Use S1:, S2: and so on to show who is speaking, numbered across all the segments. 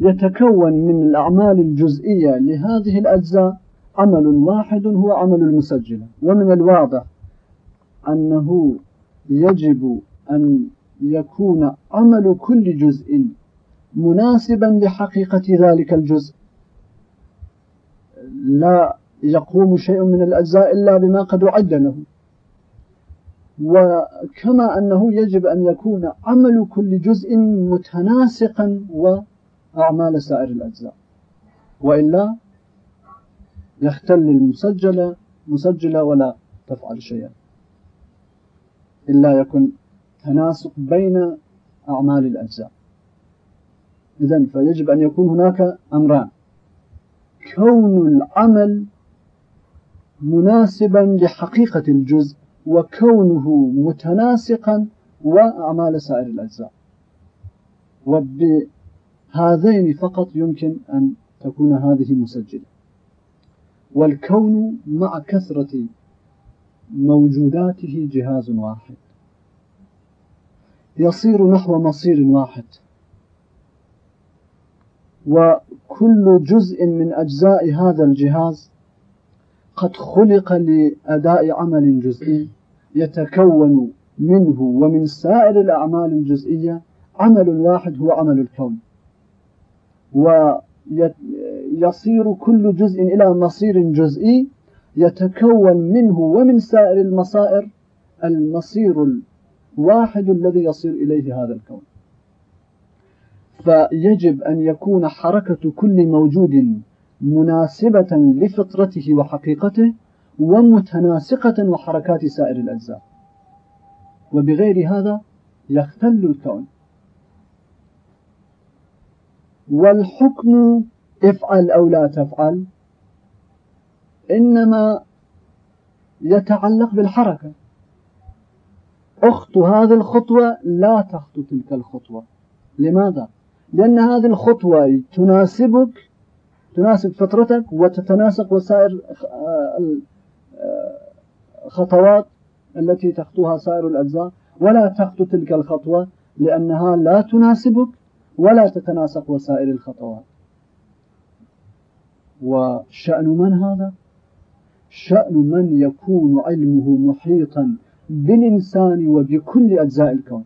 S1: يتكون من الأعمال الجزئية لهذه الأجزاء عمل واحد هو عمل المسجلة ومن الواضح أنه يجب أن يكون عمل كل جزء مناسبا لحقيقة ذلك الجزء. لا يقوم شيء من الأجزاء إلا بما قد أعد له وكما أنه يجب أن يكون عمل كل جزء متناسقا و أعمال سائر الأجزاء. وإلا يختل المسجلة مسجلة ولا تفعل شيئا. إلا يكون تناسق بين أعمال الأجزاء. إذن فيجب أن يكون هناك أمران. كون العمل مناسبا لحقيقة الجزء وكونه متناسقا وأعمال سائر الأجزاء. وب هذين فقط يمكن أن تكون هذه مسجلة. والكون مع كثرة موجوداته جهاز واحد. يصير نحو مصير واحد. وكل جزء من أجزاء هذا الجهاز قد خلق لأداء عمل جزئي يتكون منه ومن سائر الأعمال الجزئية عمل واحد هو عمل الكون. ويصير كل جزء إلى مصير جزئي يتكون منه ومن سائر المصائر المصير الواحد الذي يصير إليه هذا الكون. فيجب أن يكون حركة كل موجود مناسبة لفطرته وحقيقته ومتناسقة وحركات سائر الأجزاء. وبغير هذا يختل الكون. والحكم افعل أو لا تفعل إنما يتعلق بالحركة. أخت هذه الخطوة لا تخطو تلك الخطوة. لماذا؟ لأن هذه الخطوة تناسبك تناسب فطرتك وتتناسق وسائر آه، الخطوات آه، التي تخطوها سائر الأجزاء. ولا تخطو تلك الخطوة لأنها لا تناسبك ولا تتناسق وسائل الخطوات. وشأن من هذا؟ شأن من يكون علمه محيطا بالإنسان وبكل أجزاء الكون.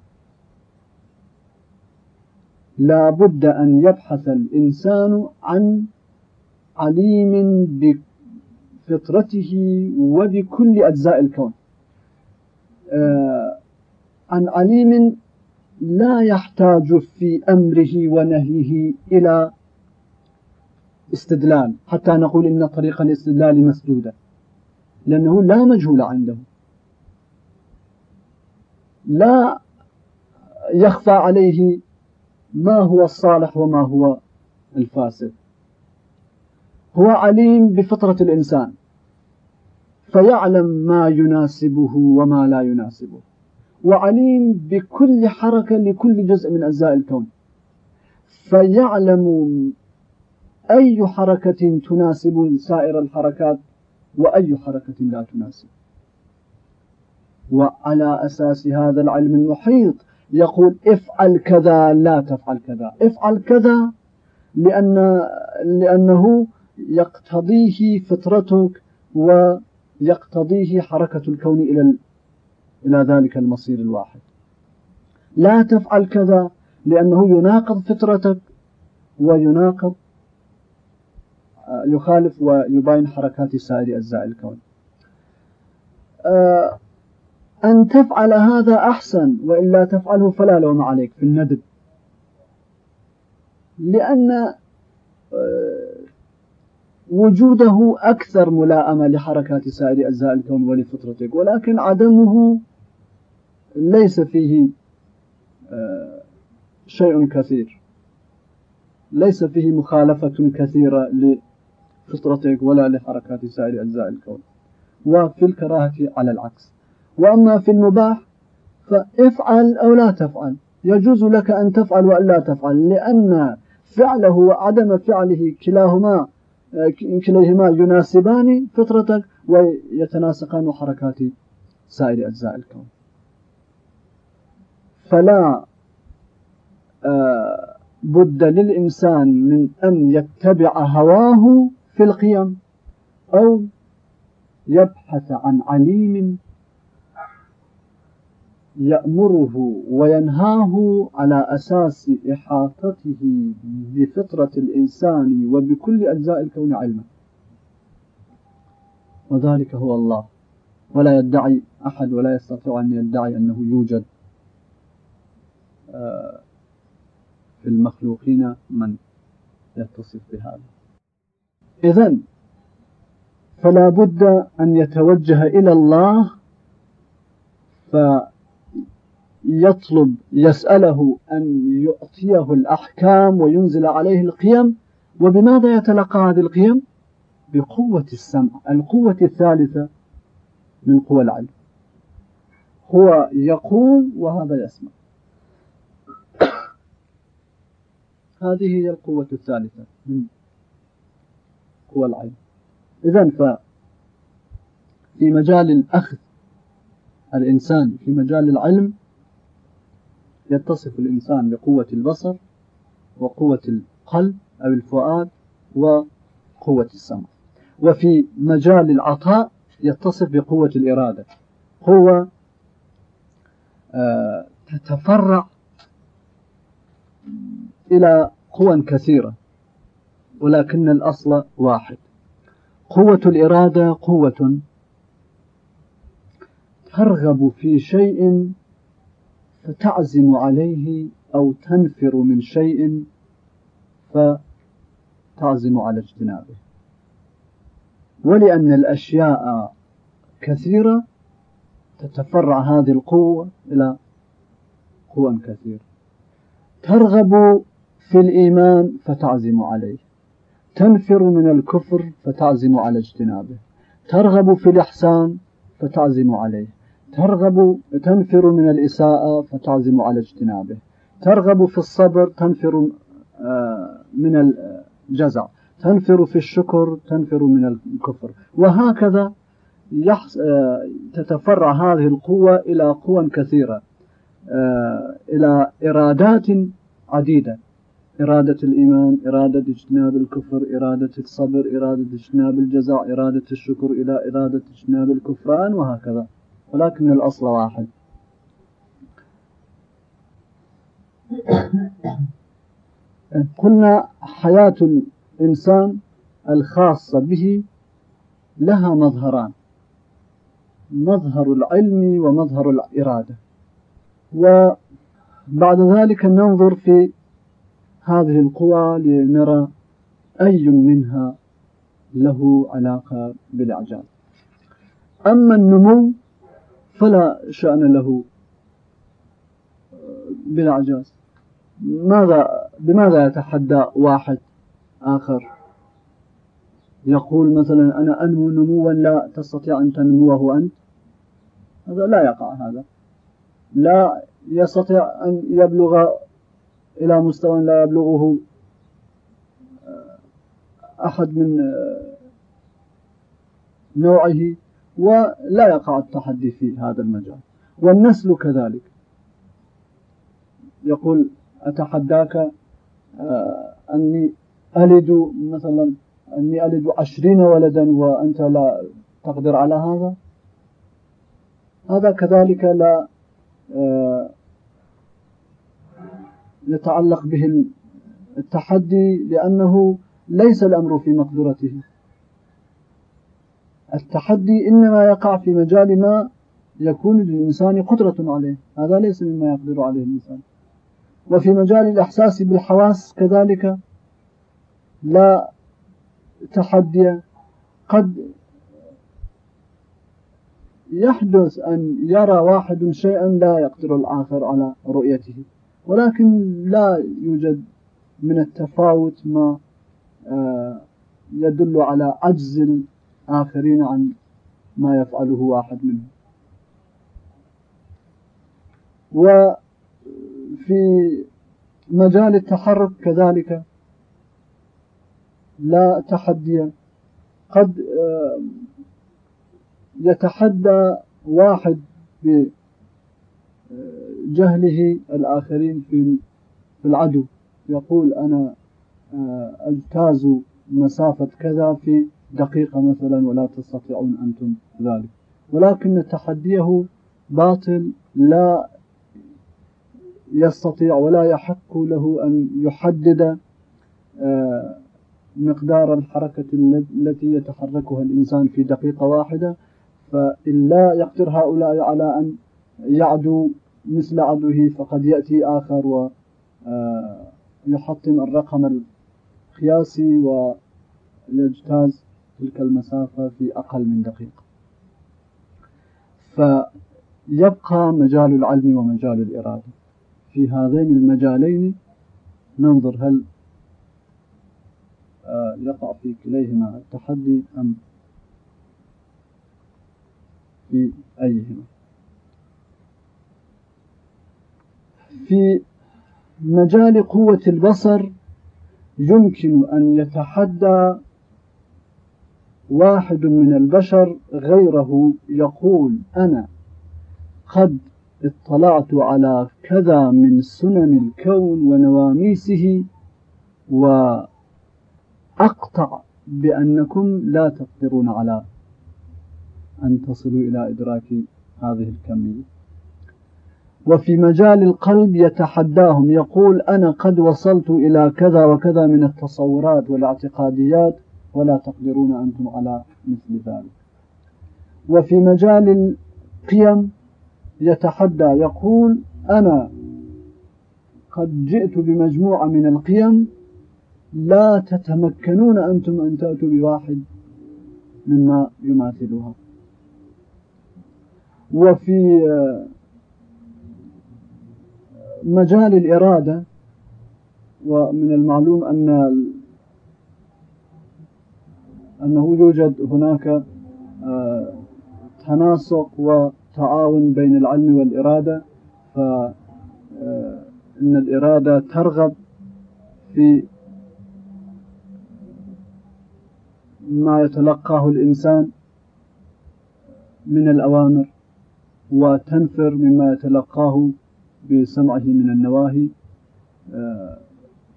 S1: لا بد أن يبحث الإنسان عن عليم بفطرته وبكل أجزاء الكون. آه عن عليم لا يحتاج في أمره ونهيه إلى استدلال حتى نقول إن طريق الاستدلال مسدودة لأنه لا مجهول عنده. لا يخفى عليه ما هو الصالح وما هو الفاسد. هو عليم بفطرة الإنسان فيعلم ما يناسبه وما لا يناسبه. وعليم بكل حركة لكل جزء من أجزاء الكون فيعلم أي حركة تناسب سائر الحركات وأي حركة لا تناسب وعلى أساس هذا العلم المحيط يقول افعل كذا لا تفعل كذا. افعل كذا لأن لأنه يقتضيه فطرتك ويقتضيه حركة الكون إلى إلى ذلك المصير الواحد. لا تفعل كذا لأنه يناقض فطرتك ويناقض يخالف ويباين حركات سائر أجزاء الكون. آه، أن تفعل هذا أحسن وإلا تفعله فلا لوم عليك في الندب. لأن آه، وجوده أكثر ملاءمة لحركات سائر أجزاء الكون ولفطرتك ولكن عدمه ليس فيه آه، شيء كثير. ليس فيه مخالفة كثيرة لفطرتك ولا لحركات سائر أجزاء الكون. وفي الكراهة على العكس. وأما في المباح فافعل أو لا تفعل. يجوز لك أن تفعل وألا تفعل لأن فعله وعدم فعله كلاهما آه، كليهما يناسبان فطرتك ويتناسقان حركات سائر أجزاء الكون. فلا آه، بد للإنسان من أن يتبع هواه في القيم أو يبحث عن عليم يأمره وينهاه على أساس إحاطته بفطرة الإنسان وبكل أجزاء الكون علما. وذلك هو الله. ولا يدعي أحد ولا يستطيع أن يدعي أنه يوجد. في المخلوقين من يتصف بهذا. إذن فلا بد أن يتوجه إلى الله فيطلب يسأله أن يعطيه الأحكام وينزل عليه القيم. وبماذا يتلقى هذه القيم؟ بقوة السمع القوة الثالثة من قوى العلم. هو يقوم وهذا يسمع. هذه هي القوة الثالثة من قوى العين. إذا ف في مجال الأخذ الإنسان في مجال العلم يتصف الإنسان بقوة البصر وقوة القلب أو الفؤاد وقوة السمع. وفي مجال العطاء يتصف بقوة الإرادة. قوة آه، تتفرع إلى قوى كثيرة ولكن الأصل واحد. قوة الإرادة قوة. ترغب في شيء فتعزم عليه أو تنفر من شيء فتعزم على اجتنابه. ولأن الأشياء كثيرة تتفرع هذه القوة إلى قوى كثيرة. ترغب في الإيمان فتعزم عليه. تنفر من الكفر فتعزم على اجتنابه. ترغب في الإحسان فتعزم عليه. ترغب تنفر من الإساءة فتعزم على اجتنابه. ترغب في الصبر تنفر آه، من الجزع. تنفر في الشكر تنفر من الكفر. وهكذا يحص... آه، تتفرع هذه القوة إلى قوى كثيرة آه، إلى إرادات عديدة. إرادة الإيمان إرادة اجتناب الكفر إرادة الصبر إرادة اجتناب الجزاء إرادة الشكر إلى إرادة اجتناب الكفران وهكذا. ولكن الأصل واحد. قلنا حياة الإنسان الخاصة به لها مظهران. مظهر العلم ومظهر الإرادة. وبعد ذلك ننظر في هذه القوى لنرى أي منها له علاقة بالإعجاز أما النمو فلا شأن له آه، بالإعجاز. ماذا بماذا يتحدى واحد آخر؟ يقول مثلا أنا أنمو نموا لا تستطيع أن تنموه أنت. هذا لا يقع هذا. لا يستطيع أن يبلغ إلى مستوى لا يبلغه آه، أحد من آه، نوعه ولا يقع التحدي في هذا المجال. والنسل كذلك. يقول أتحداك آه، أني ألد مثلا أني ألد عشرين ولدا وأنت لا تقدر على هذا؟ هذا كذلك لا يتعلق به التحدي لأنه ليس الأمر في مقدرته. التحدي إنما يقع في مجال ما يكون للإنسان قدرة عليه. هذا ليس مما يقدر عليه الإنسان. وفي مجال الإحساس بالحواس كذلك لا تحدي قد يحدث أن يرى واحد شيئا لا يقدر الآخر على رؤيته. ولكن لا يوجد من التفاوت ما آه، يدل على عجز الآخرين عن ما يفعله واحد منهم. وفي مجال التحرك كذلك لا تحدي. قد آه، يتحدى واحد ب جهله الآخرين في العدو. يقول أنا آه، أجتاز مسافة كذا في دقيقة مثلا ولا تستطيعون أنتم ذلك. ولكن تحديه باطل لا يستطيع ولا يحق له أن يحدد آه، مقدار الحركة التي يتحركها الإنسان في دقيقة واحدة. فإلا يقدر هؤلاء على أن يعدو مثل عدوه فقد يأتي آخر ويحطم آه، الرقم القياسي ويجتاز تلك المسافة في أقل من دقيقة. فيبقى مجال العلم ومجال الإرادة. في هذين المجالين ننظر هل آه، يقع في كليهما التحدي أم في أيهما. في مجال قوة البصر يمكن أن يتحدى واحد من البشر غيره يقول أنا قد اطلعت على كذا من سنن الكون ونواميسه وأقطع بأنكم لا تقدرون على أن تصلوا إلى إدراك هذه الكمية. وفي مجال القلب يتحداهم يقول أنا قد وصلت إلى كذا وكذا من التصورات والاعتقاديات ولا تقدرون أنتم على مثل ذلك. وفي مجال القيم يتحدى يقول أنا قد جئت بمجموعة من القيم لا تتمكنون أنتم أن تأتوا بواحد مما يماثلها. وفي مجال الإرادة ومن المعلوم أن أنه يوجد هناك آه، تناسق وتعاون بين العلم والإرادة فإن آه، الإرادة ترغب في ما يتلقاه الإنسان من الأوامر وتنفر مما يتلقاه بسمعه من النواهي آه،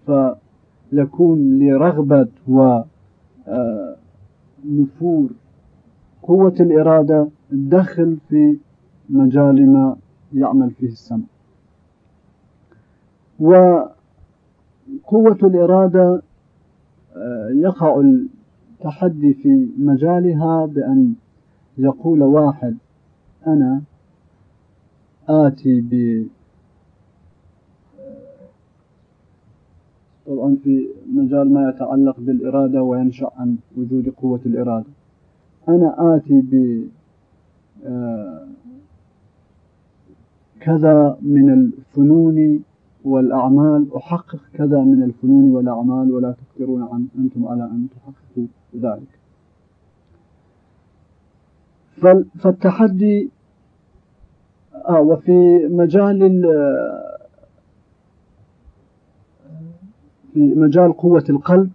S1: فيكون لرغبة ونفور آه، قوة الإرادة دخل في مجال ما يعمل فيه السمع. وقوة الإرادة آه، يقع التحدي في مجالها بأن يقول واحد أنا آتي ب طبعا في مجال ما يتعلق بالإرادة وينشأ عن وجود قوة الإرادة. أنا آتي ب آه، كذا من الفنون والأعمال أحقق كذا من الفنون والأعمال ولا تفكرون عن أنتم على أن تحققوا ذلك. فالتحدي آه وفي مجال في مجال قوة القلب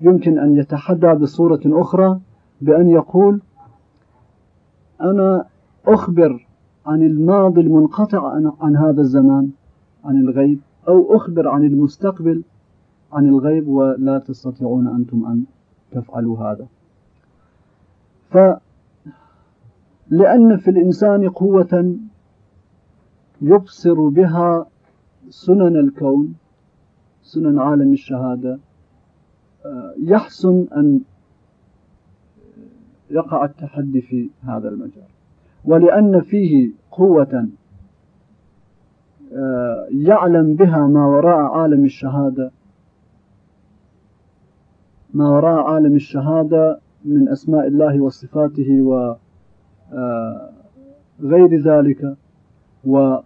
S1: يمكن أن يتحدى بصورة أخرى بأن يقول أنا أخبر عن الماضي المنقطع عن هذا الزمان عن الغيب أو أخبر عن المستقبل عن الغيب ولا تستطيعون أنتم أن تفعلوا هذا. ف لأن في الإنسان قوة يبصر بها سنن الكون سنن عالم الشهادة يحسن أن يقع التحدي في هذا المجال. ولأن فيه قوة يعلم بها ما وراء عالم الشهادة ما وراء عالم الشهادة من أسماء الله وصفاته وغير ذلك ومن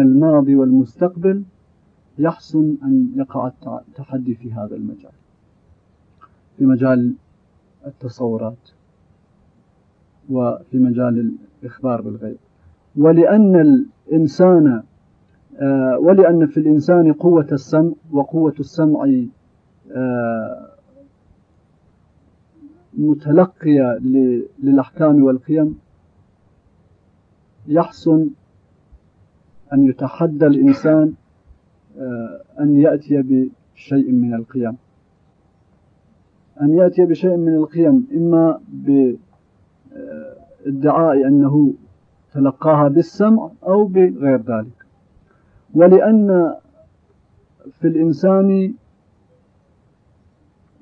S1: الماضي والمستقبل. يحسن أن يقع التحدي في هذا المجال. في مجال التصورات وفي مجال الإخبار بالغيب. ولأن الإنسان آه، ولأن في الإنسان قوة السمع وقوة السمع آه، متلقية للأحكام والقيم يحسن أن يتحدى الإنسان أن يأتي بشيء من القيم. أن يأتي بشيء من القيم إما بإدعاء أنه تلقاها بالسمع أو بغير ذلك. ولأن في الإنسان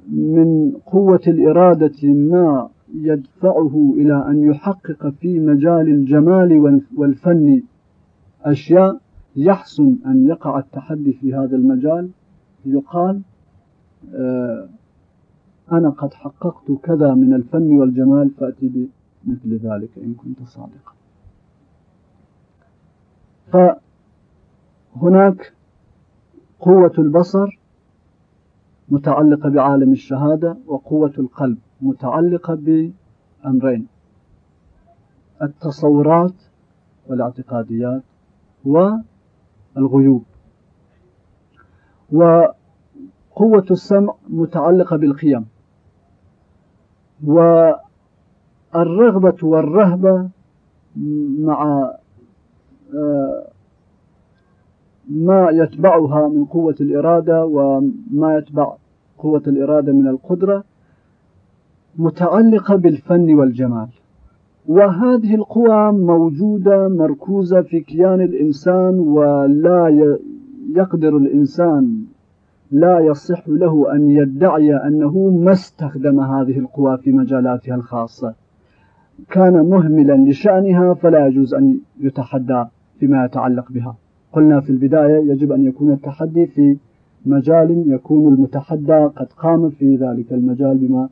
S1: من قوة الإرادة ما يدفعه إلى أن يحقق في مجال الجمال والفن أشياء يحسن أن يقع التحدي في هذا المجال يقال آه، أنا قد حققت كذا من الفن والجمال فأتي بمثل ذلك إن كنت صادقا. فهناك قوة البصر متعلقة بعالم الشهادة وقوة القلب متعلقة بأمرين التصورات والاعتقاديات و الغيوب. وقوة السمع متعلقة بالقيم. والرغبة والرهبة مع ما يتبعها من قوة الإرادة وما يتبع قوة الإرادة من القدرة متعلقة بالفن والجمال. وهذه القوى موجودة مركوزة في كيان الإنسان ولا يقدر الإنسان لا يصح له أن يدعي أنه ما استخدم هذه القوى في مجالاتها الخاصة. كان مهملا لشأنها فلا يجوز أن يتحدى فيما يتعلق بها. قلنا في البداية يجب أن يكون التحدي في مجال يكون المتحدى قد قام في ذلك المجال بما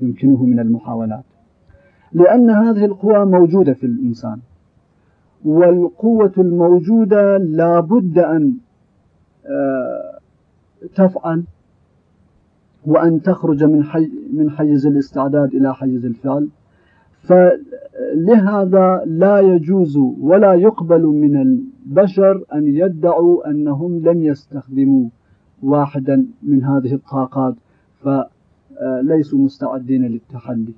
S1: يمكنه من المحاولات. لأن هذه القوى موجودة في الإنسان. والقوة الموجودة لا بد أن آه، تفعل وأن تخرج من حي من حيز الاستعداد إلى حيز الفعل. فلهذا لا يجوز ولا يقبل من البشر أن يدعوا أنهم لم يستخدموا واحدا من هذه الطاقات فليسوا آه، مستعدين للتحدي.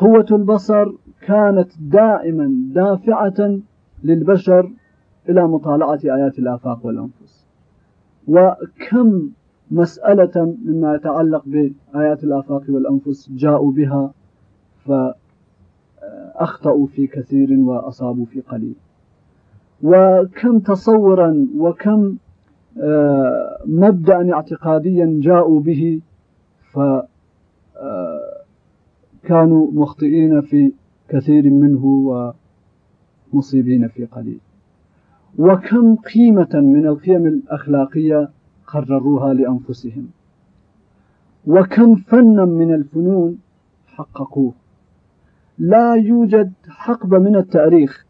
S1: قوة البصر كانت دائما دافعة للبشر إلى مطالعة آيات الآفاق والأنفس. وكم مسألة مما يتعلق بآيات الآفاق والأنفس جاءوا بها فأخطأوا في كثير وأصابوا في قليل. وكم تصورا وكم آه، مبدأ اعتقاديا جاءوا به ف آه، كانوا مخطئين في كثير منه ومصيبين في قليل. وكم قيمة من القيم الأخلاقية قرروها لأنفسهم. وكم فنا من الفنون حققوه. لا يوجد حقبة من التاريخ.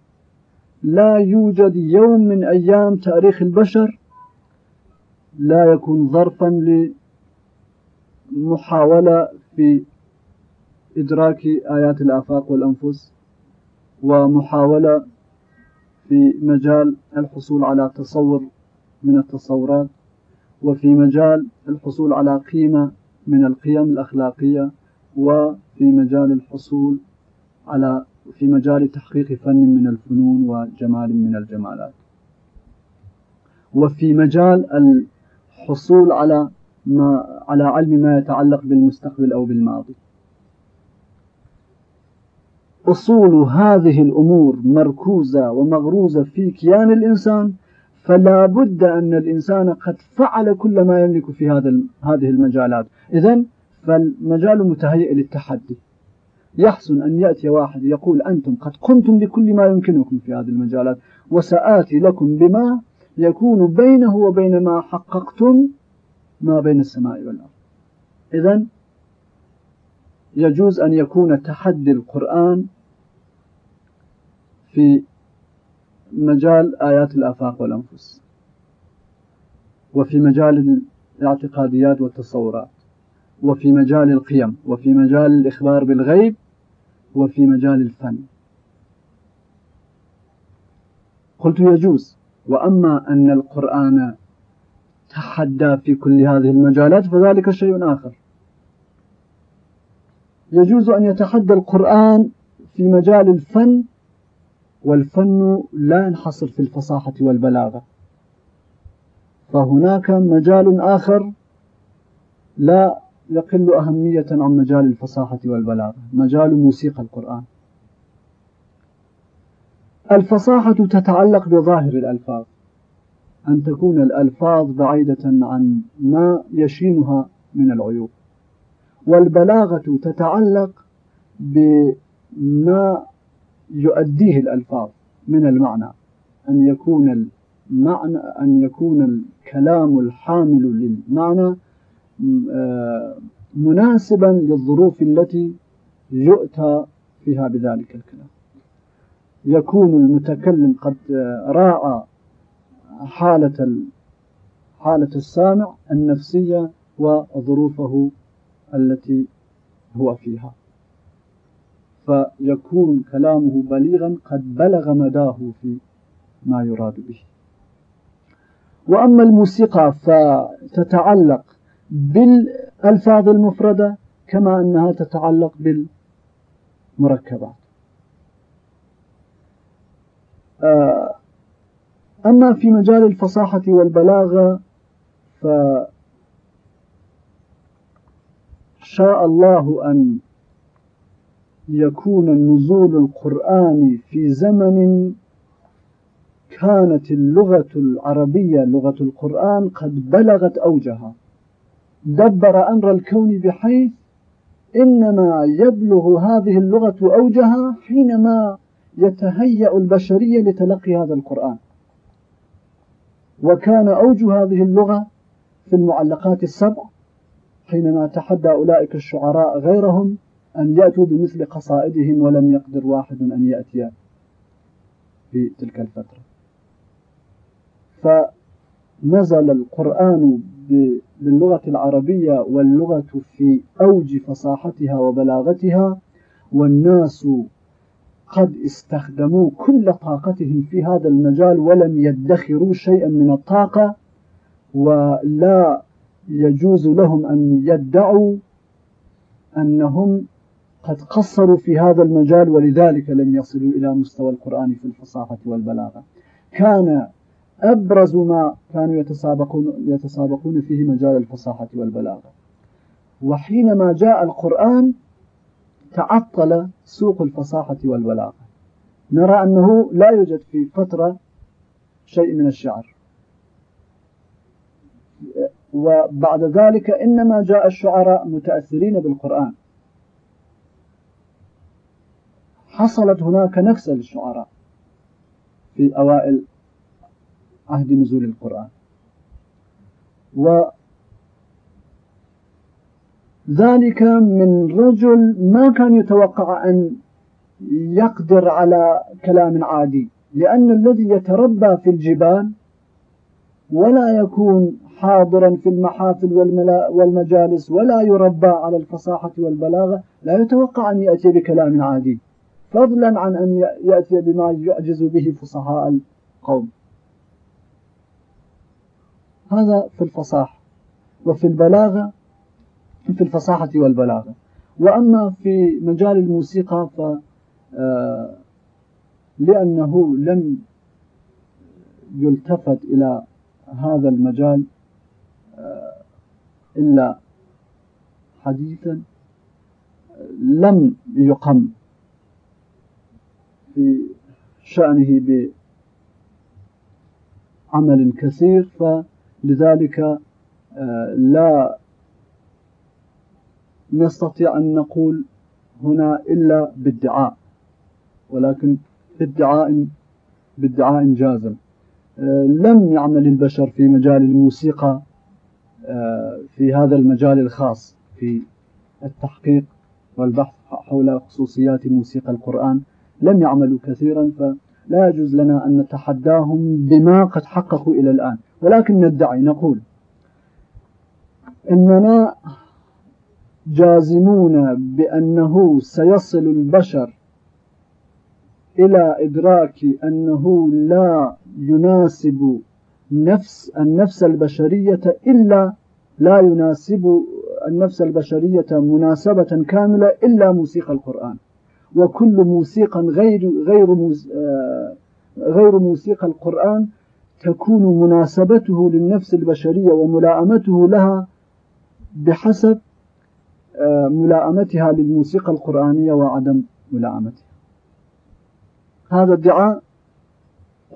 S1: لا يوجد يوم من أيام تاريخ البشر لا يكون ظرفا لمحاولة في إدراك آيات الآفاق والأنفس ومحاولة في مجال الحصول على تصور من التصورات وفي مجال الحصول على قيمة من القيم الأخلاقية وفي مجال الحصول على في مجال تحقيق فن من الفنون وجمال من الجمالات. وفي مجال الحصول على ما على علم ما يتعلق بالمستقبل أو بالماضي أصول هذه الأمور مركوزة ومغروزة في كيان الإنسان فلا بد أن الإنسان قد فعل كل ما يملك في هذا هذه المجالات. إذا فالمجال متهيئ للتحدي. يحسن أن يأتي واحد يقول أنتم قد قمتم بكل ما يمكنكم في هذه المجالات وسآتي لكم بما يكون بينه وبين ما حققتم ما بين السماء والأرض. إذا يجوز أن يكون تحدي القرآن في مجال آيات الآفاق والأنفس وفي مجال الاعتقاديات والتصورات وفي مجال القيم وفي مجال الإخبار بالغيب وفي مجال الفن قلت يجوز وأما أن القرآن تحدى في كل هذه المجالات فذلك شيء آخر يجوز أن يتحدى القرآن في مجال الفن والفن لا ينحصر في الفصاحة والبلاغة. فهناك مجال آخر لا يقل أهمية عن مجال الفصاحة والبلاغة مجال موسيقى القرآن. الفصاحة تتعلق بظاهر الألفاظ. أن تكون الألفاظ بعيدة عن ما يشينها من العيوب. والبلاغة تتعلق بما يؤديه الألفاظ من المعنى. أن يكون المعنى أن يكون الكلام الحامل للمعنى آه، مناسبا للظروف التي يؤتى فيها بذلك الكلام. يكون المتكلم قد راعى حالة حالة السامع النفسية وظروفه التي هو فيها. فيكون كلامه بليغا قد بلغ مداه في ما يراد به. وأما الموسيقى فتتعلق بالألفاظ المفردة كما أنها تتعلق بالمركبات. آه، أما في مجال الفصاحة والبلاغة فشاء الله أن يكون نزول القرآن في زمن كانت اللغة العربية لغة القرآن قد بلغت أوجها. دبر أمر الكون بحيث إنما يبلغ هذه اللغة أوجها حينما يتهيأ البشرية لتلقي هذا القرآن. وكان أوج هذه اللغة في المعلقات السبع حينما تحدى أولئك الشعراء غيرهم أن يأتوا بمثل قصائدهم ولم يقدر واحد أن يأتي في تلك الفترة. فنزل القرآن باللغة العربية واللغة في أوج فصاحتها وبلاغتها والناس قد استخدموا كل طاقتهم في هذا المجال ولم يدخروا شيئا من الطاقة ولا يجوز لهم أن يدعوا أنهم قد قصروا في هذا المجال ولذلك لم يصلوا إلى مستوى القرآن في الفصاحة والبلاغة. كان أبرز ما كانوا يتسابقون, يتسابقون فيه مجال الفصاحة والبلاغة. وحينما جاء القرآن تعطل سوق الفصاحة والبلاغة. نرى أنه لا يوجد في فترة شيء من الشعر. وبعد ذلك إنما جاء الشعراء متأثرين بالقرآن. حصلت هناك نفس للشعراء في أوائل عهد نزول القرآن. وذلك من رجل ما كان يتوقع أن يقدر على كلام عادي لأن الذي يتربى في الجبال ولا يكون حاضرا في المحافل والمجالس ولا يربى على الفصاحة والبلاغة لا يتوقع أن يأتي بكلام عادي. فضلا عن أن يأتي بما يعجز به فصحاء القوم. هذا في الفصاحة وفي البلاغة في الفصاحة والبلاغة. وأما في مجال الموسيقى ف آه، لأنه لم يلتفت إلى هذا المجال آه، إلا حديثا آه، لم يقم. في شأنه بعمل كثير فلذلك آه، لا نستطيع أن نقول هنا إلا بالدعاء ولكن بالدعاء بالدعاء جازم. آه، لم يعمل البشر في مجال الموسيقى آه، في هذا المجال الخاص في التحقيق والبحث حول خصوصيات موسيقى القرآن. لم يعملوا كثيرا فلا يجوز لنا أن نتحداهم بما قد حققوا إلى الآن. ولكن ندعي نقول إننا جازمون بأنه سيصل البشر إلى إدراك أنه لا يناسب نفس النفس البشرية إلا لا يناسب النفس البشرية مناسبة كاملة إلا موسيقى القرآن. وكل موسيقى غير غير آه، غير موسيقى القرآن تكون مناسبته للنفس البشرية وملائمته لها بحسب آه، ملائمتها للموسيقى القرآنية وعدم ملائمتها. هذا الدعاء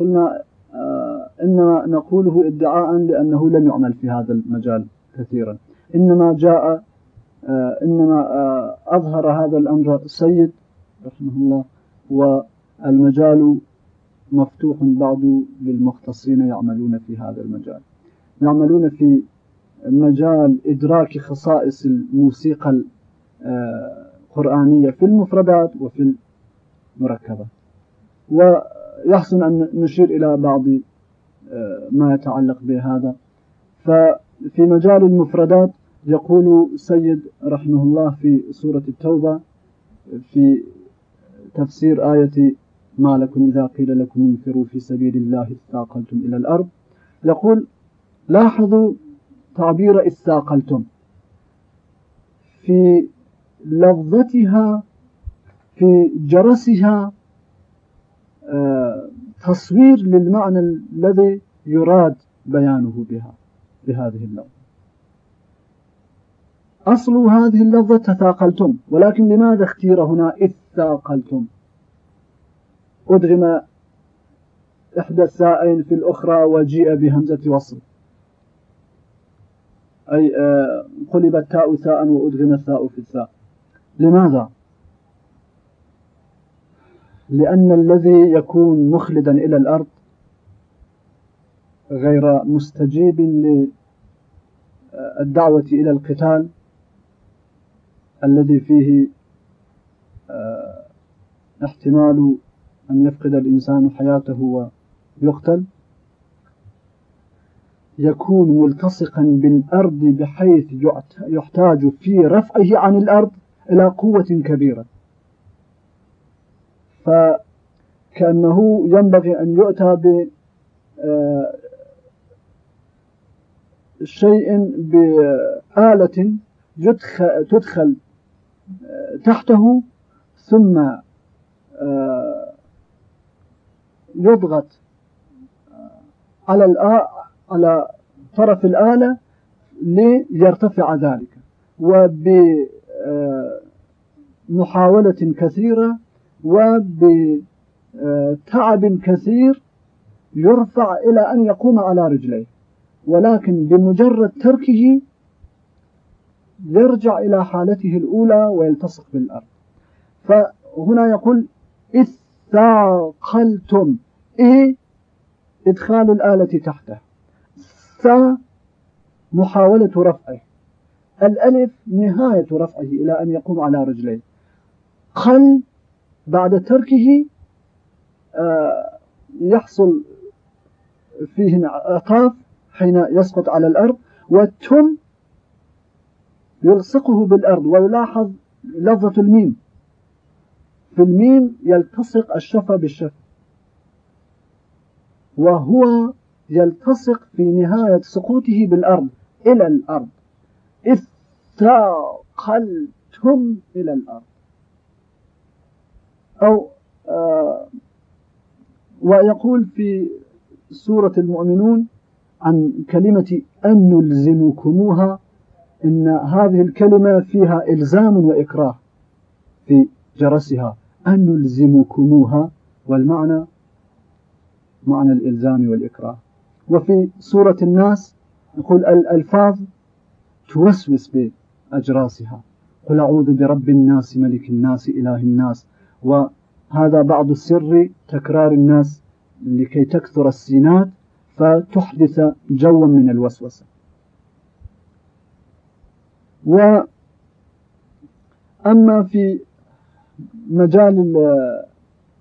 S1: قلنا آه، إنما نقوله ادعاء لأنه لم يعمل في هذا المجال كثيرا. إنما جاء إنما أظهر هذا الأمر السيد رحمه الله والمجال مفتوح بعد للمختصين يعملون في هذا المجال. يعملون في مجال إدراك خصائص الموسيقى القرآنية آه، في المفردات وفي المركبة ويحسن أن نشير إلى بعض آه، ما يتعلق بهذا. ففي مجال المفردات يقول سيد رحمه الله في سورة التوبة في تفسير آية ما لكم إذا قيل لكم انفروا في سبيل الله استاقلتم إلى الأرض. يقول لاحظوا تعبير استاقلتم. في لفظتها في جرسها آه، تصوير للمعنى الذي يراد بيانه بها بهذه اللفظة أصل هذه اللفظة تثاقلتم ولكن لماذا اختير هنا إذ ثاقلتم أدغم إحدى السائل في الأخرى وجيء بهمزة وصل. أي آه، قلب التاء ثاء وأدغم الثاء في الثاء لماذا؟ لأن الذي يكون مخلدا إلى الأرض غير مستجيب للدعوة إلى القتال الذي فيه آه، احتمال أن يفقد الإنسان حياته ويقتل يكون ملتصقا بالأرض بحيث يحتاج في رفعه عن الأرض إلى قوة كبيرة. فكأنه ينبغي أن يؤتى ب آه، شيء بآلة تدخل تحته ثم آه، يضغط آه، على على طرف الآلة ليرتفع ذلك. وبمحاولة آه، كثيرة وبتعب كثير يرفع إلى أن يقوم على رجليه. ولكن بمجرد تركه يرجع إلى حالته الأولى ويلتصق بالأرض. فهنا يقول إذ ثاقلتم إيه؟ إدخال الآلة تحته. ث محاولة رفعه. الألف نهاية رفعه إلى أن يقوم على رجليه. قل بعد تركه آه، يحصل فيه انعطاف حين يسقط على الأرض. وتم يلصقه بالأرض ويلاحظ لفظة الميم. في الميم يلتصق الشفة بالشفة وهو يلتصق في نهاية سقوطه بالأرض إلى الأرض. افتاقلتم إلى الأرض. أو آه ويقول في سورة المؤمنون عن كلمة أن نلزمكموها إن هذه الكلمة فيها إلزام وإكراه في جرسها أن نلزمكموها والمعنى معنى الإلزام والإكراه. وفي سورة الناس يقول الألفاظ توسوس بأجراسها. قل أعوذ برب الناس ملك الناس إله الناس. وهذا بعض السر تكرار الناس لكي تكثر السينات فتحدث جوا من الوسوسة. و أما في مجال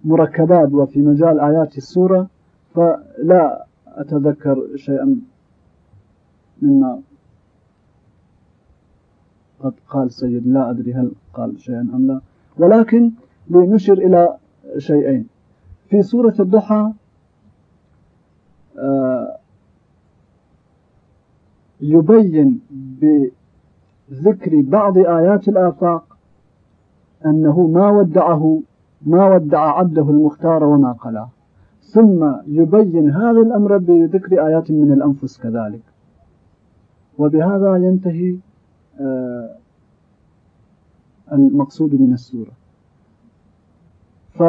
S1: المركبات وفي مجال آيات السورة فلا أتذكر شيئا مما قد قال سيد لا أدري هل قال شيئا أم لا. ولكن لنشر إلى شيئين. في سورة الضحى آه، يبين ب ذكر بعض آيات الآفاق أنه ما ودعه ما ودع عبده المختار وما قلاه ثم يبين هذا الأمر بذكر آيات من الأنفس كذلك. وبهذا ينتهي آه، المقصود من السورة. ف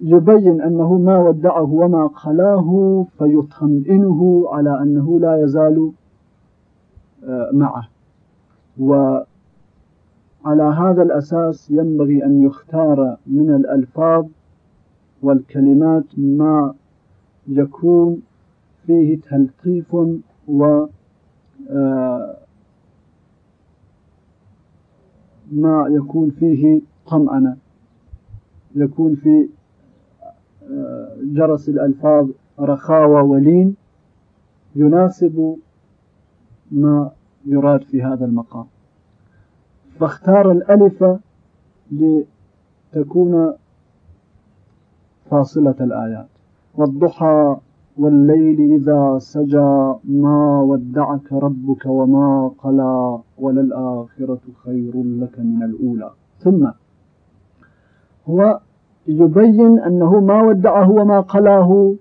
S1: يبين أنه ما ودعه وما قلاه فيطمئنه على أنه لا يزال معه. وعلى هذا الأساس ينبغي أن يختار من الألفاظ والكلمات ما يكون فيه تلطيف و ما يكون فيه طمأنة يكون في آه، جرس الألفاظ رخاوة ولين يناسب ما يراد في هذا المقام. فاختار الألف لتكون فاصلة الآيات. والضحى والليل إذا سجى ما ودعك ربك وما قلى وللآخرة خير لك من الأولى. ثم هو يبين أنه ما ودعه وما قلاه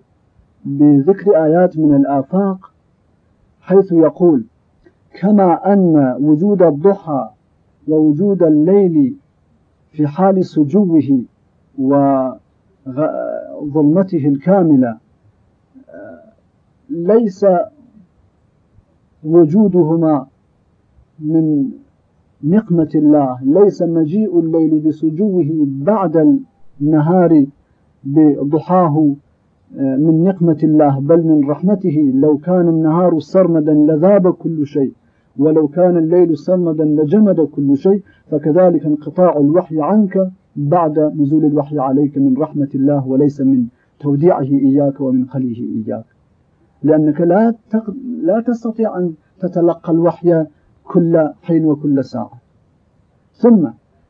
S1: بذكر آيات من الآفاق حيث يقول كما أن وجود الضحى ووجود الليل في حال سجوه وظلمته الكاملة ليس وجودهما من نقمة الله ليس مجيء الليل بسجوه بعد النهار بضحاه آه، من نقمة الله بل من رحمته. لو كان النهار سرمدا لذاب كل شيء. ولو كان الليل سمدا لجمد كل شيء فكذلك انقطاع الوحي عنك بعد نزول الوحي عليك من رحمة الله وليس من توديعه إياك ومن خليه إياك. لأنك لا تق... لا تستطيع أن تتلقى الوحي كل حين وكل ساعة. ثم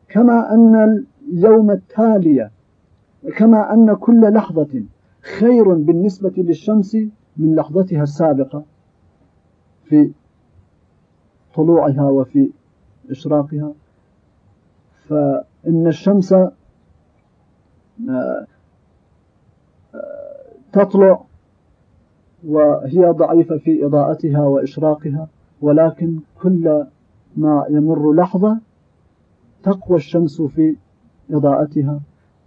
S1: كما أن اليوم التالي كما أن كل لحظة خير بالنسبة للشمس من لحظتها السابقة. في طلوعها وفي إشراقها. فإن الشمس آه، تطلع وهي ضعيفة في إضاءتها وإشراقها ولكن كل ما يمر لحظة تقوى الشمس في إضاءتها.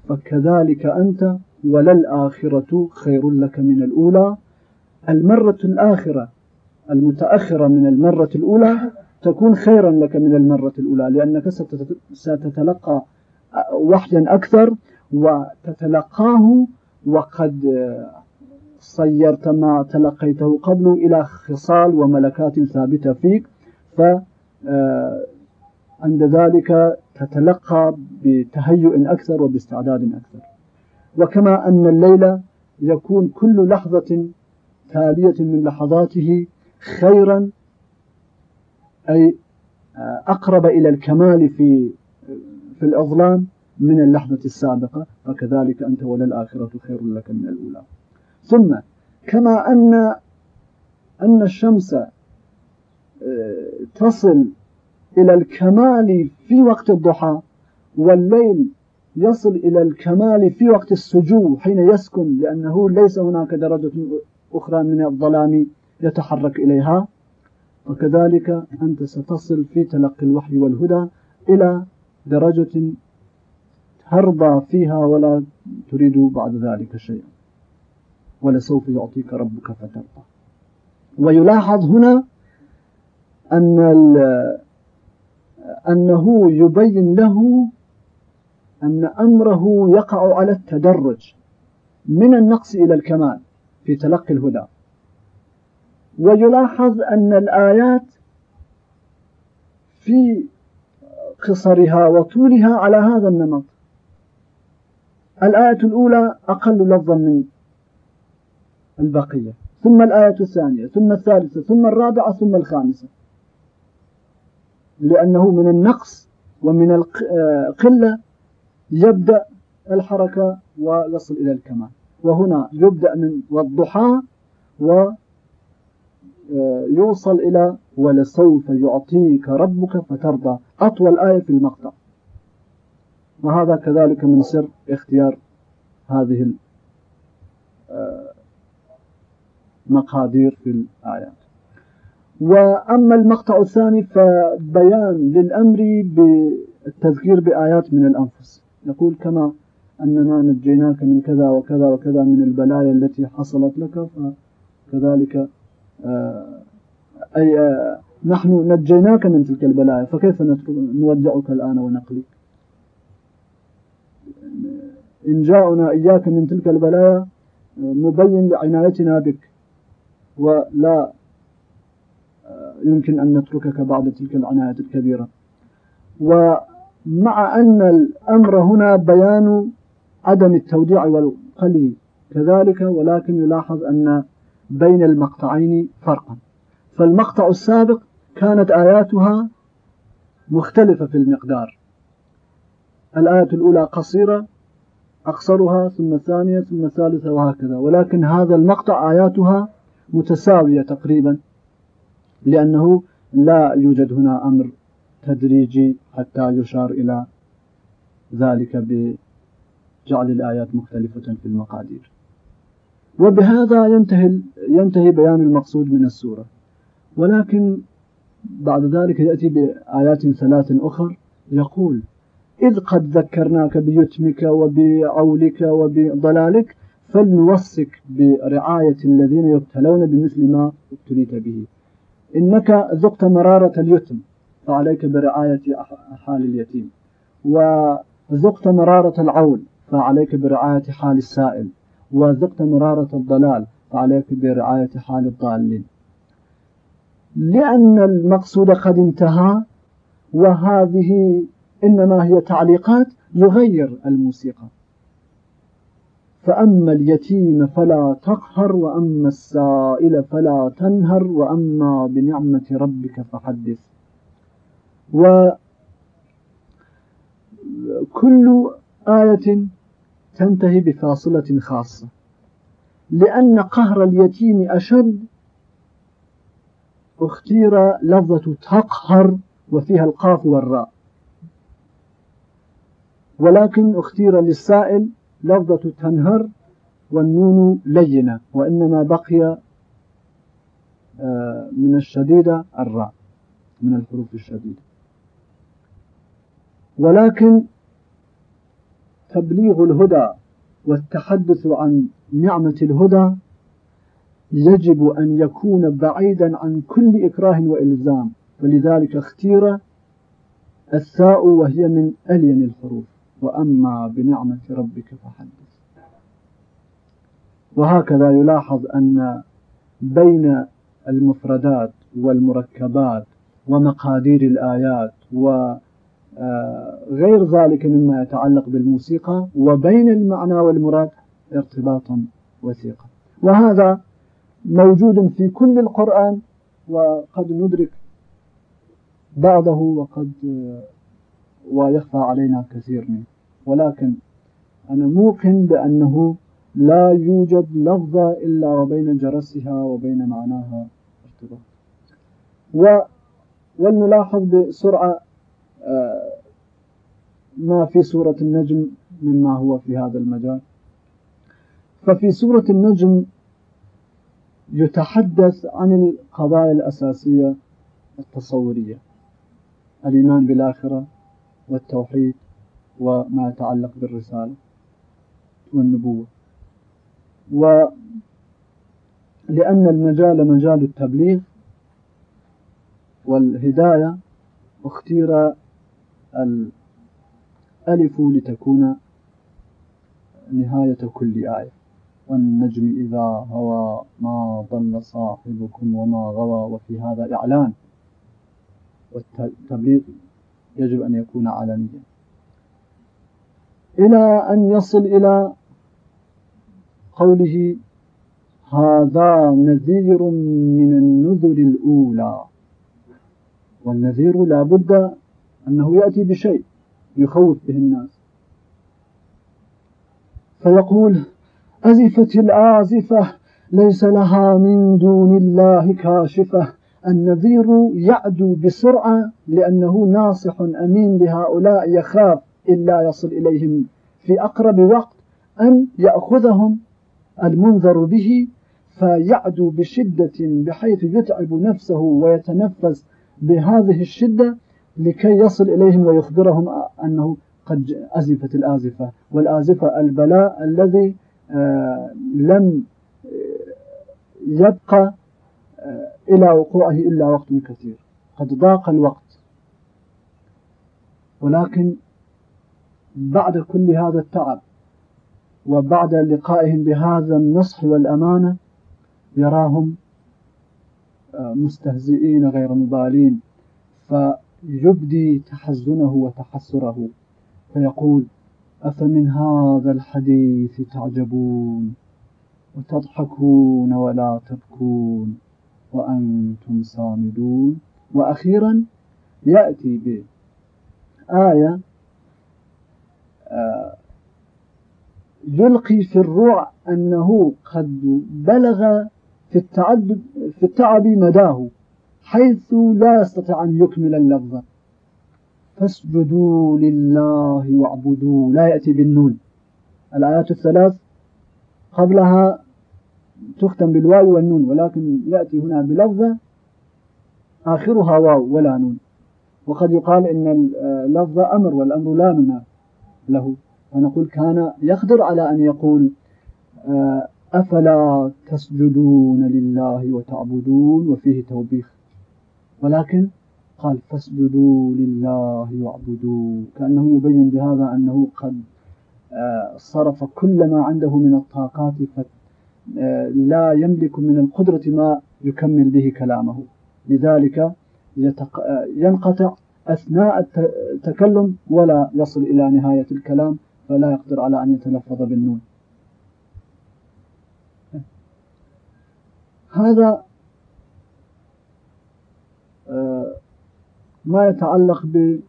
S1: فكذلك أنت وللآخرة خير لك من الأولى. المرة الآخرة المتأخرة من المرة الأولى تكون خيرا لك من المرة الأولى لأنك ستتلقى وحيا أكثر وتتلقاه وقد صيرت ما تلقيته قبل إلى خصال وملكات ثابتة فيك ف آه، عند ذلك تتلقى بتهيؤ أكثر وباستعداد أكثر. وكما أن الليل يكون كل لحظة تالية من لحظاته خيرا أي آه، أقرب إلى الكمال في في الأظلام من اللحظة السابقة فكذلك أنت وللآخرة خير لك من الأولى. ثم كما أن أن الشمس آه، تصل إلى الكمال في وقت الضحى والليل يصل إلى الكمال في وقت السجود حين يسكن لأنه ليس هناك درجة أخرى من الظلام. يتحرك إليها وكذلك أنت ستصل في تلقي الوحي والهدى إلى درجة ترضى فيها ولا تريد بعد ذلك شيئا. ولسوف يعطيك ربك فترضى. ويلاحظ هنا أن أنه يبين له أن أمره يقع على التدرج من النقص إلى الكمال في تلقي الهدى. ويلاحظ أن الآيات في قصرها وطولها على هذا النمط. الآية الأولى أقل لفظا من البقية. ثم الآية الثانية ثم الثالثة ثم الرابعة ثم الخامسة. لأنه من النقص ومن القلة يبدأ الحركة ويصل إلى الكمال. وهنا يبدأ من والضحى و يوصل إلى ولسوف يعطيك ربك فترضى. أطول آية في المقطع. وهذا كذلك من سر اختيار هذه المقادير في الآيات. وأما المقطع الثاني فبيان للأمر بالتذكير بآيات من الأنفس. يقول كما أننا نجيناك من كذا وكذا وكذا من البلايا التي حصلت لك فكذلك آه، أي آه، نحن نجيناك من تلك البلايا فكيف نودعك الآن ونقلك إن جاءنا إياك من تلك البلايا مبين لعنايتنا بك ولا آه، يمكن أن نتركك بعد تلك العناية الكبيرة. ومع أن الأمر هنا بيان عدم التوديع والقلي كذلك ولكن يلاحظ أن بين المقطعين فرقا. فالمقطع السابق كانت آياتها مختلفة في المقدار. الآية الأولى قصيرة أقصرها ثم الثانية ثم الثالثة وهكذا. ولكن هذا المقطع آياتها متساوية تقريبا لأنه لا يوجد هنا أمر تدريجي حتى يشار إلى ذلك بجعل الآيات مختلفة في المقادير. وبهذا ينتهي ينتهي بيان المقصود من السورة. ولكن بعد ذلك يأتي بآيات ثلاث أخر يقول إذ قد ذكرناك بيتمك وبعولك وبضلالك فلنوصك برعاية الذين يبتلون بمثل ما ابتليت به. إنك ذقت مرارة اليتم فعليك برعاية حال اليتيم. وذقت مرارة العول فعليك برعاية حال السائل. وازقت مرارة الضلال. فعليك برعاية حال الضالين. لأن المقصود قد انتهى وهذه إنما هي تعليقات يغير الموسيقى. فأما اليتيم فلا تقهر وأما السائل فلا تنهر وأما بنعمة ربك فحدث. وكل آية تنتهي بفاصلة خاصة. لأن قهر اليتيم أشد اختير لفظة تقهر وفيها القاف والراء. ولكن اختير للسائل لفظة تنهر والنون لينة وإنما بقي آه، من الشديدة الراء من الحروف الشديدة. ولكن تبليغ الهدى والتحدث عن نعمة الهدى يجب أن يكون بعيدا عن كل إكراه وإلزام. ولذلك اختير الساء وهي من ألين الحروف. وأما بنعمة ربك فحدث. وهكذا يلاحظ أن بين المفردات والمركبات ومقادير الآيات و غير ذلك مما يتعلق بالموسيقى وبين المعنى والمراد ارتباط وثيقا وهذا موجود في كل القرآن وقد ندرك بعضه وقد آه، ويخفى علينا كثير منه. ولكن أنا موقن بأنه لا يوجد لفظة إلا وبين جرسها وبين معناها ارتباط. ولنلاحظ بسرعة آه، ما في سورة النجم مما هو في هذا المجال. ففي سورة النجم يتحدث عن القضايا الأساسية التصورية الإيمان بالآخرة والتوحيد وما يتعلق بالرسالة والنبوة. ولأن المجال مجال التبليغ والهداية اختير الألف لتكون نهاية كل آية. والنجم إذا هوى ما ضل صاحبكم وما غوى وفي هذا إعلان. والتبليغ يجب أن يكون علنيا. إلى أن يصل إلى قوله هذا نذير من النذر الأولى. والنذير لا بد أنه يأتي بشيء يخوف به الناس. فيقول أزفت الآزفة ليس لها من دون الله كاشفة. النذير يعدو بسرعة لأنه ناصح أمين لهؤلاء يخاف إلا يصل إليهم. في أقرب وقت أن يأخذهم المنذر به فيعدو بشدة بحيث يتعب نفسه ويتنفس بهذه الشدة لكي يصل إليهم ويخبرهم أنه قد أزفت الآزفة والآزفة البلاء الذي آه، لم آه، يبقى آه، إلى وقوعه إلا وقت كثير. قد ضاق الوقت. ولكن بعد كل هذا التعب وبعد لقائهم بهذا النصح والأمانة يراهم مستهزئين غير مبالين. ف يبدي تحزنه وتحسره فيقول أفمن هذا الحديث تعجبون؟ وتضحكون ولا تبكون؟ وأنتم صامدون؟ وأخيرا يأتي بآية آه، يلقي في الروع أنه قد بلغ في التعب, في التعب مداه. حيث لا يستطيع أن يكمل اللفظ. فاسجدوا لله واعبدوا لا يأتي بالنون. الآيات الثلاث قبلها تختم بالواو والنون ولكن يأتي هنا بلفظة آخرها واو ولا نون. وقد يقال إن اللفظ أمر والأمر لا نون له. ونقول كان يقدر على أن يقول آه، أفلا تسجدون لله وتعبدون وفيه توبيخ. ولكن قال فاسجدوا لله واعبدوا كأنه يبين بهذا أنه قد آه، صرف كل ما عنده من الطاقات آه، لا يملك من القدرة ما يكمل به كلامه. لذلك آه، ينقطع أثناء التكلم ولا يصل إلى نهاية الكلام فلا يقدر على أن يتلفظ بالنون. هذا ما يتعلق ب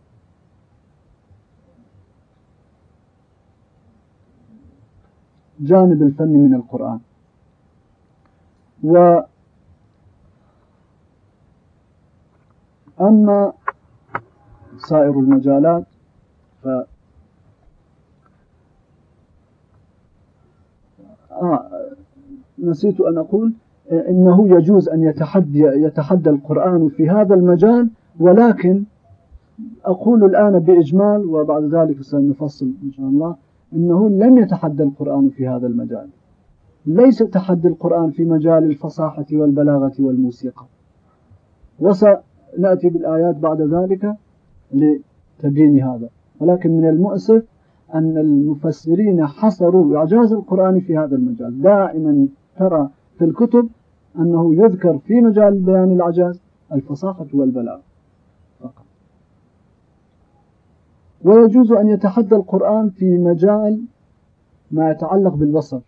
S1: جانب الفن من القرآن. و أما سائر المجالات ف آه نسيت أن أقول إنه يجوز أن يتحدى, يتحدى القرآن في هذا المجال ولكن أقول الآن بإجمال وبعد ذلك سنفصل إن شاء الله إنه لم يتحدى القرآن في هذا المجال. ليس تحدي القرآن في مجال الفصاحة والبلاغة والموسيقى. وسنأتي بالآيات بعد ذلك لتبيين هذا. ولكن من المؤسف أن المفسرين حصروا إعجاز القرآن في هذا المجال. دائما ترى في الكتب أنه يذكر في مجال بيان العجاز الفصاحة والبلاغ فقط. ويجوز أن يتحدى القرآن في مجال ما يتعلق بالبصر.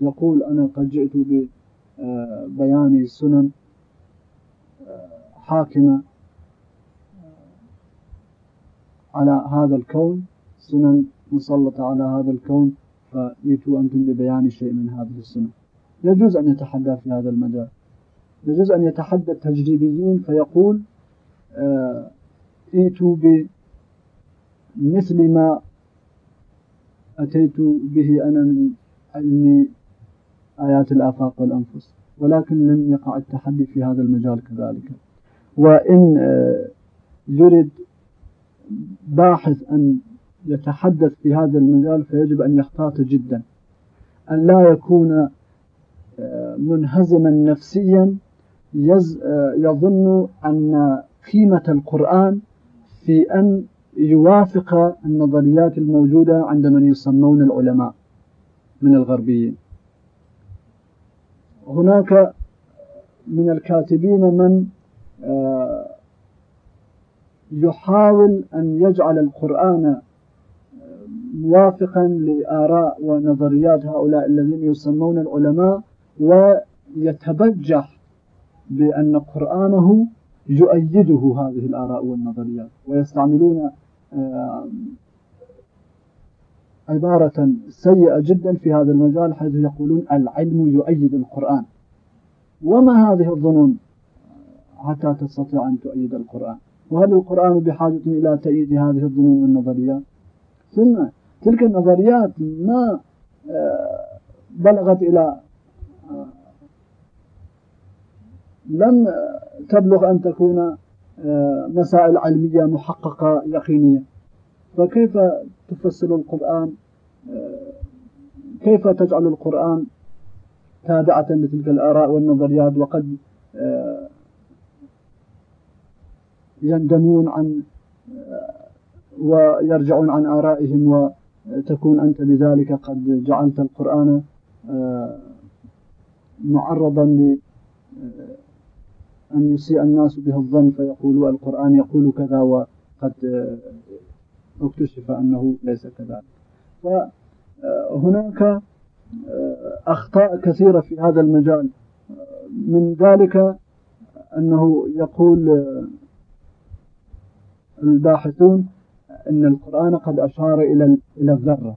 S1: يقول أنا قد جئت ببيان سنن آه، حاكمة آه، على هذا الكون سنن مسلطة على هذا الكون فأتوا أنتم ببيان شيء من هذه السنن. يجوز أن يتحدى في هذا المجال. يجوز أن يتحدى التجريبيين فيقول آه، ائتوا بمثل ما أتيت به أنا من علم آيات الآفاق والأنفس ولكن لم يقع التحدي في هذا المجال كذلك. وإن آه، يرد باحث أن يتحدث في هذا المجال فيجب أن يحتاط جدا أن لا يكون منهزما نفسيا يظن أن قيمة القرآن في أن يوافق النظريات الموجودة عند من يسمون العلماء من الغربيين. هناك من الكاتبين من آه، يحاول أن يجعل القرآن آه، موافقا لآراء ونظريات هؤلاء الذين يسمون العلماء ويتبجح بأن قرآنه يؤيده هذه الآراء والنظريات. ويستعملون آه، عبارة سيئة جدا في هذا المجال حيث يقولون العلم يؤيد القرآن. وما هذه الظنون؟ حتى تستطيع أن تؤيد القرآن. وهل القرآن بحاجة إلى تأييد هذه الظنون والنظريات؟ ثم تلك النظريات ما آه، بلغت إلى لم تبلغ أن تكون آه، مسائل علمية محققة يقينية. فكيف تفسر القرآن؟ آه، كيف تجعل القرآن تابعة لتلك الآراء والنظريات؟ وقد آه، يندمون عن ويرجعون عن آرائهم وتكون أنت بذلك قد جعلت القرآن معرضا لأن يسيء الناس به الظن فيقولوا القرآن يقول كذا وقد آه، اكتشف أنه ليس كذلك. فهناك آه، آه، أخطاء كثيرة في هذا المجال. من ذلك أنه يقول الباحثون أن القرآن قد أشار إلى إلى الذرة.